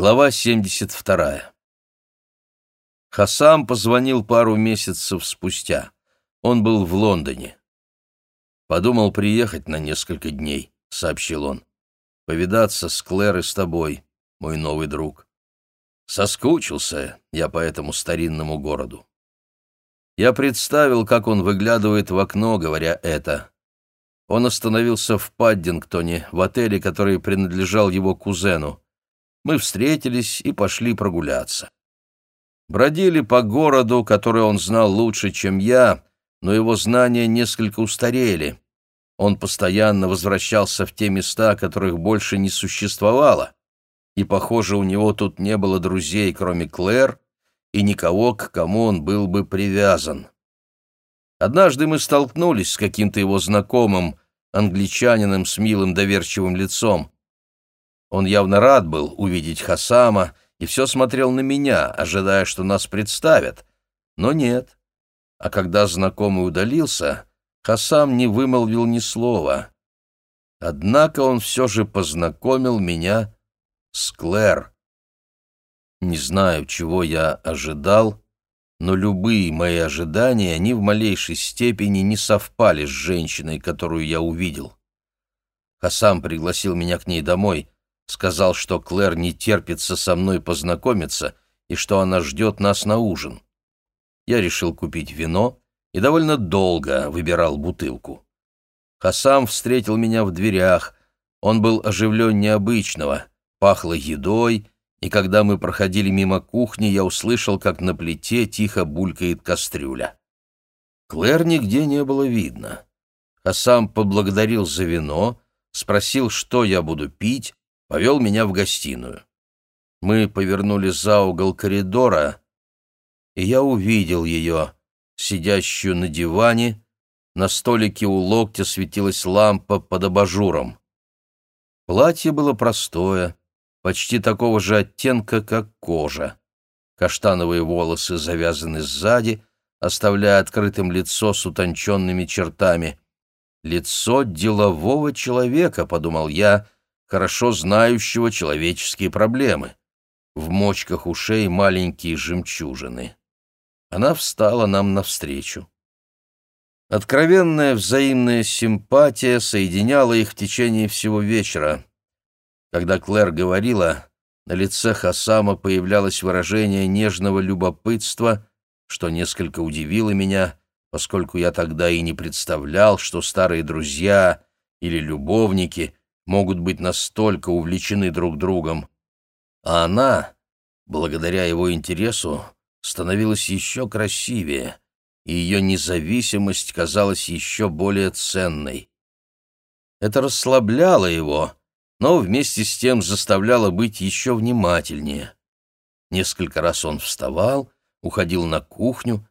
Глава 72. Хасам позвонил пару месяцев спустя. Он был в Лондоне. «Подумал приехать на несколько дней», — сообщил он. «Повидаться с Клэр и с тобой, мой новый друг. Соскучился я по этому старинному городу». Я представил, как он выглядывает в окно, говоря это. Он остановился в Паддингтоне, в отеле, который принадлежал его кузену. Мы встретились и пошли прогуляться. Бродили по городу, который он знал лучше, чем я, но его знания несколько устарели. Он постоянно возвращался в те места, которых больше не существовало, и, похоже, у него тут не было друзей, кроме Клэр, и никого, к кому он был бы привязан. Однажды мы столкнулись с каким-то его знакомым, англичанином с милым доверчивым лицом. Он явно рад был увидеть Хасама и все смотрел на меня, ожидая, что нас представят. Но нет. А когда знакомый удалился, Хасам не вымолвил ни слова. Однако он все же познакомил меня с Клэр. Не знаю, чего я ожидал, но любые мои ожидания ни в малейшей степени не совпали с женщиной, которую я увидел. Хасам пригласил меня к ней домой, сказал, что Клэр не терпится со мной познакомиться и что она ждет нас на ужин. Я решил купить вино и довольно долго выбирал бутылку. Хасам встретил меня в дверях, он был оживлен необычного, пахло едой, и когда мы проходили мимо кухни, я услышал, как на плите тихо булькает кастрюля. Клэр нигде не было видно. Хасам поблагодарил за вино, спросил, что я буду пить, повел меня в гостиную. Мы повернули за угол коридора, и я увидел ее, сидящую на диване, на столике у локтя светилась лампа под абажуром. Платье было простое, почти такого же оттенка, как кожа. Каштановые волосы завязаны сзади, оставляя открытым лицо с утонченными чертами. «Лицо делового человека», — подумал я, — хорошо знающего человеческие проблемы. В мочках ушей маленькие жемчужины. Она встала нам навстречу. Откровенная взаимная симпатия соединяла их в течение всего вечера. Когда Клэр говорила, на лице Хасама появлялось выражение нежного любопытства, что несколько удивило меня, поскольку я тогда и не представлял, что старые друзья или любовники могут быть настолько увлечены друг другом. А она, благодаря его интересу, становилась еще красивее, и ее независимость казалась еще более ценной. Это расслабляло его, но вместе с тем заставляло быть еще внимательнее. Несколько раз он вставал, уходил на кухню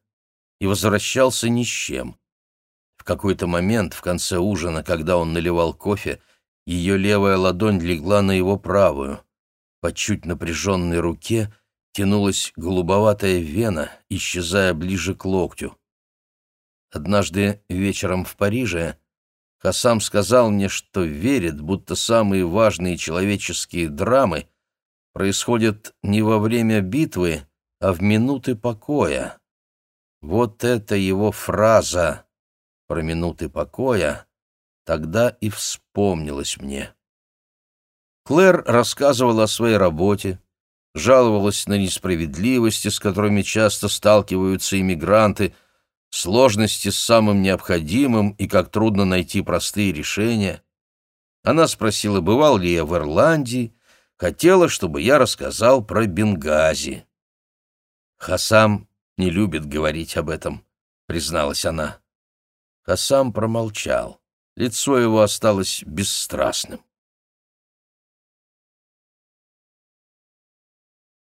и возвращался ни с чем. В какой-то момент в конце ужина, когда он наливал кофе, ее левая ладонь легла на его правую. По чуть напряженной руке тянулась голубоватая вена, исчезая ближе к локтю. Однажды вечером в Париже Хасам сказал мне, что верит, будто самые важные человеческие драмы происходят не во время битвы, а в минуты покоя. Вот это его фраза про минуты покоя тогда и вспомнилось мне. Клэр рассказывала о своей работе, жаловалась на несправедливости, с которыми часто сталкиваются иммигранты, сложности с самым необходимым и как трудно найти простые решения. Она спросила, бывал ли я в Ирландии, хотела, чтобы я рассказал про Бенгази. «Хасам не любит говорить об этом», — призналась она. Хасам промолчал лицо его осталось бесстрастным.